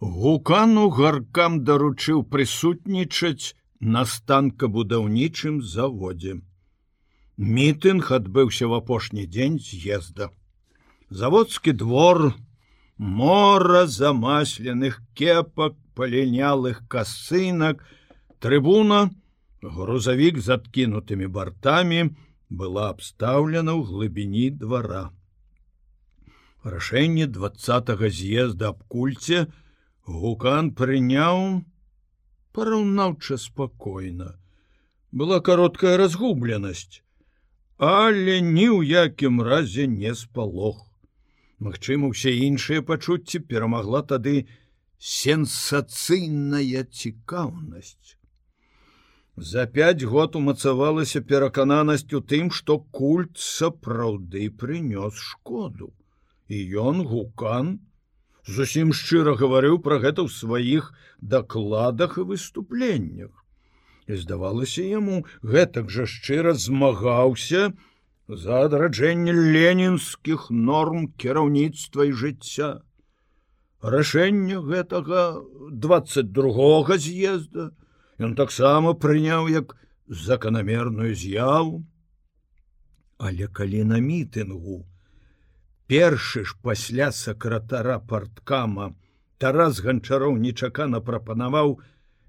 Гукану гаркам даручыў прысутнічаць на станкабудаўнічым заводзе. Мітынг адбыўся ў апошні дзень з'езда. Заводскі двор, мора замасленых кепак, палінялых касынак, трыбуна, грузавік з адкінутымі бартамі была абстаўлена ў глыбіні двара. Рашэнне два з'езда аб кульце гукан прыняў параўнаўча спакойна. Была кароткая разгубленасць, але ні ў якім разе не спалох. Магчыма, усе іншыя пачуцці перамагла тады сенсацыйная цікаўнасць. За пять год умацавалася перакананасць у тым, што культ сапраўды прынёс шкоду. І ён гукан зусім шчыра гаварыў пра гэта ў сваіх дакладах і выступленнях. І здавалася яму, гэтак жа шчыра змагаўся за адраджэнне ленінскіх норм кіраўніцтва і жыцця. Рашэнне гэтага 22 з'езда, Ён таксама прыняў як заканамерную з'яву. Але калі на мітынгу першы ж пасля сакратара парткама Тарас ганчароў нечакана прапанаваў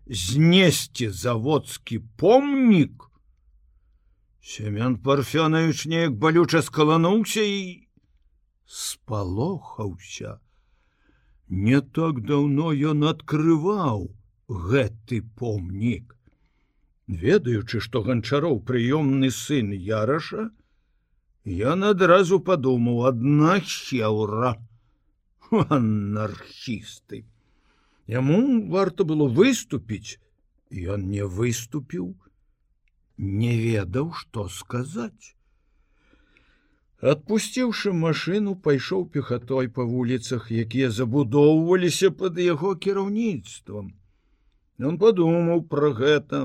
знесці заводскі помнік, Семян парфёнавіч неяк балюча скалануўся і спалохаўся. Не так даўно ён адкрываў, гэты помнік. Ведаючы, што ганчароў прыёмны сын яраша, ён адразу падумаў адна хеўра анархісты. Яму варта было выступіць, ён не выступіў, не ведаў, што сказаць. Адпусціўшы машыну, пайшоў пехатой па вуліцах, якія забудоўваліся пад яго кіраўніцтвам. Ён падумаў пра гэта,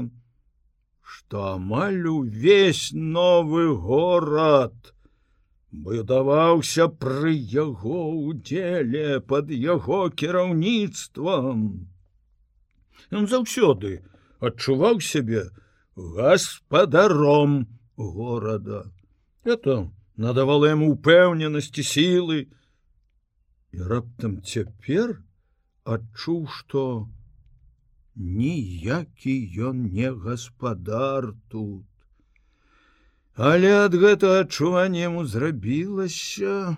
што амаль увесь новы горад будаваўся пры яго удзеле под яго кіраўніцтвам. Ён заўсёды адчуваў сябе гаспадаром горада. Это надавала яму упэўненасці сілы. І раптам цяпер адчуў, што, ніякі ён не гаспадар тут. Але ад гэтага адчування яму зрабілася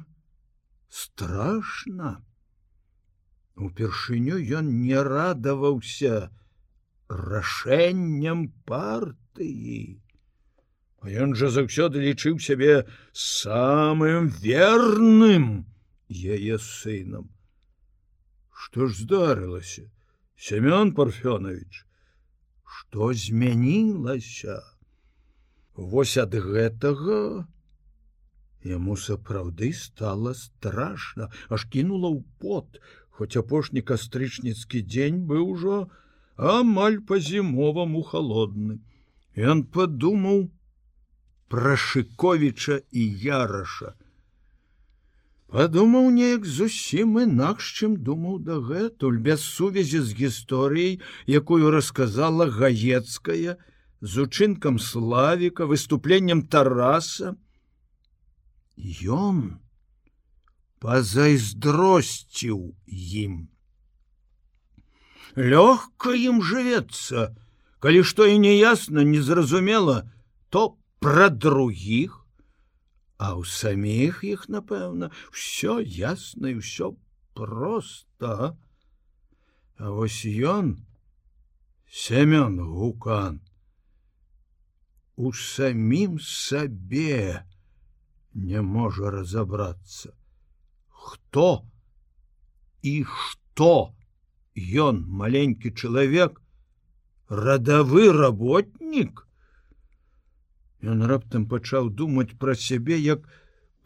страшно. Упершыню ён не радаваўся рашэнням партыі. Ён жа заўсёды лічыў сябе самым верным яе сынам. Што ж здарылася? Семён парфёнович что змянілася Вось ад гэтага яму сапраўды стало страшно аж кінула ў пот хоць апошні кастрычніцкі дзень быў ужо амаль по-зімоваму холодны Ён падумаў пра шыковіча і яраша. Падумаў неяк зусім інакш, чым думаў дагэтуль без сувязі з гісторыяй, якую расказала гаецкая з учынкам славіка, выступленнем Тараса. Ён пазайздросціў ім. Лёгка ім жывецца, калі што і неясна, незразумела, то пра другіх А ў саміх іх, напэўна, все ясна і ўсё просто. А вось ён Семён гукан у самім сабе не можа разобрацца. Хто і што ён маленькі чалавек, радавы работнік, Ён раптам пачаў думаць пра сябе як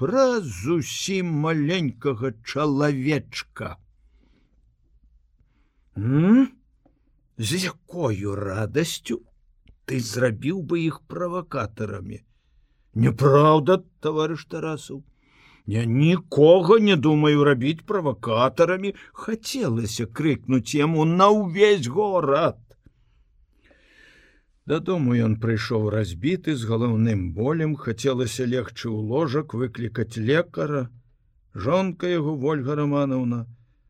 пра зусім маленькага чалавечка. З якою радасцю ты зрабіў бы іх правакатарамі. Няправда, таварыш Тарасаў, Я нікога не думаю рабіць правакатарамі, хацелася крыкнуць яму на ўвесь горад. Дадому ён прыйшоў разбіты з галаўным болем, хацелася легчы ў ложак выклікаць лекара. Жонка яго Вольга Раманаўна,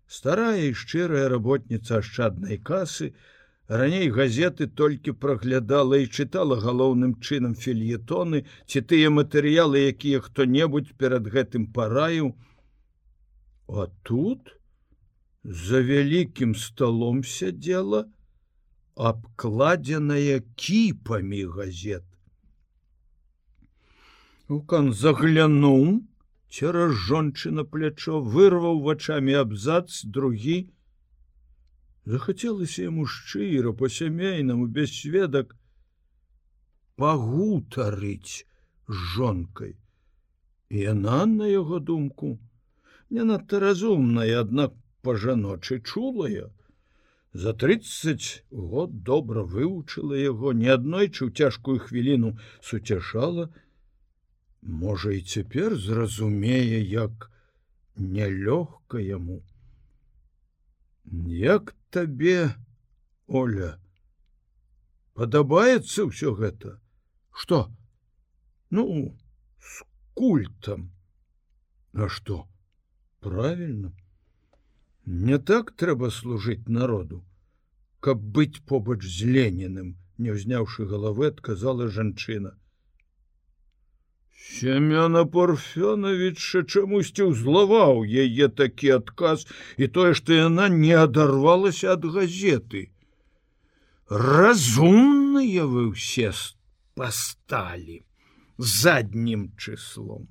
старая і шчырая работніца ашчаднай касы, раней газеты толькі праглядала і чытала галоўным чынам фельетоны ці тыя матэрыялы, якія хто-небудзь перад гэтым параіў. А тут за вялікім сталом сядзела, абкладзеная кіпамі газет. Укан заглянуў, цераз жончына плячо вырваў вачами абзац другі. Захацелася яму шчыра по-сямейнаму без сведак пагутарыць жонкай. І яна на яго думку не надта разумная, аднак па-жаночы чулая, За 30 год добра вывучыла яго не аднойчы ў цяжкую хвіліну суцяшала, Можа і цяпер зразумее, як нялёгка яму. Як табе, Оля, падабаецца ўсё гэта, что? Ну с культам. А что? правильно Не так трэба служыць народу, каб быць побач з леніным, не ўзняўшы галавы, адказала жанчына. Семёна Порфёновича чамусьці ўзлаваў яе такі адказ і тое, што яна не адарвалася ад газеты. Разумныя вы ўсе пасталі заднім чыслом.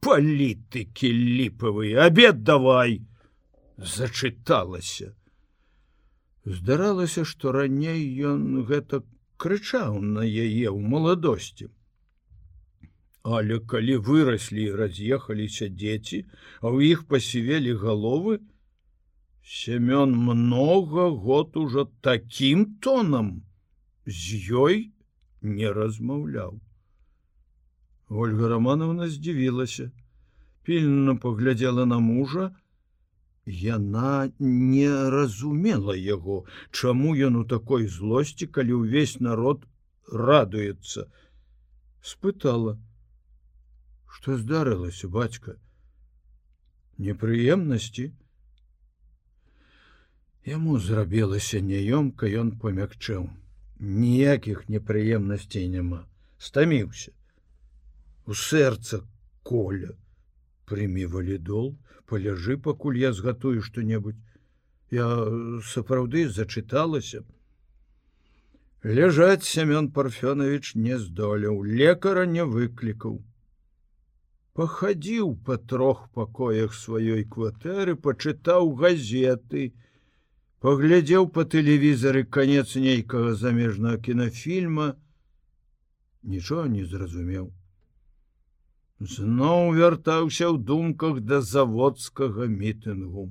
Палітыкі ліпавыя, абед давай! зачыталася. Здаралася, што раней ён гэта крычаў на яе ў маладосці. Але калі выраслі і раз'ехаліся дзеці, а ў іх пасівелі галовы, Семён много год ужо такім тонам з ёй не размаўляў. Ольга Романовна здзівілася, пільна паглядзела на мужа, Яна не разумела яго, чаму ён у такой злосці, калі ўвесь народ радуецца. спытала: « Што здарылася, бацька? Непрыемнасці. Яму зрабілася няёмка, ён памякчэў. Ніякіх непрыемнасцей няма, стаміўся. У сэрца коля, прымі валідол, паляжы пакуль я згатую что-небудзь я сапраўды зачыталася ляжаць семён парфёнович не здолеў лекара не выклікаў пахадзіў па трох пакоях сваёй кватэры пачытаў газеты паглядзеў па тэлевізары канец нейкага замежнага кінафільма нічого не зразумеў зноў вяртаўся ў думках да заводскага мітынгу.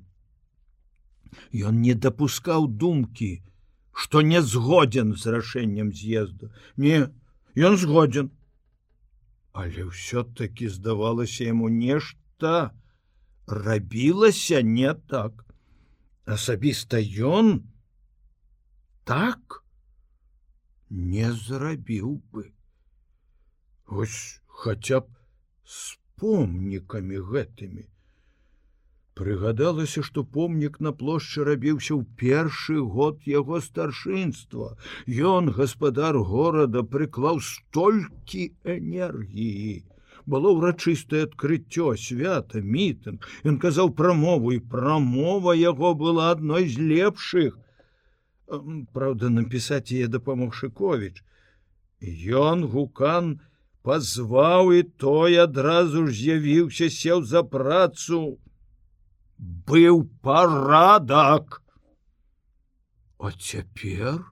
Ён не дапускаў думкі, што не згодзен з рашэннем з'езду. Не, ён згодзен. Але ўсё-таки здавалася яму нешта рабілася не так. Асабіста ён так не зрабіў бы. Вось хаця б с помнікамі гэтымі. Прыгадалася, што помнік на плошчы рабіўся ў першы год яго старшынства. Ён, гаспадар горада, прыклаў столькі энергіі. Было ўрачыстае адкрыццё свята, мітынг. Ён казаў прамову і прамова яго была адной з лепшых. Праўда, напісаць яе дапамог Шковіч. Ён гукан, пазваў і той адразу ж з'явіўся сеў за працу быў парадак. А цяпер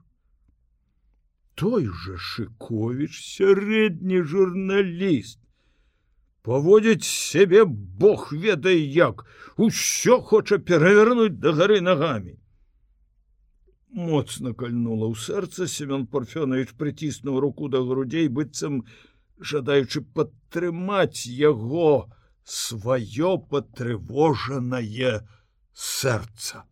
той же шыковіч сярэдні журналіст паводзіць сябе Бог ведае як усё хоча перавярнуць да гары нагамі. Моцна кальнула ў сэрца семён парфёнович прыціснуў руку да грудзей быццам жадаючы падтрымаць яго сваё патрывожанае сэрца.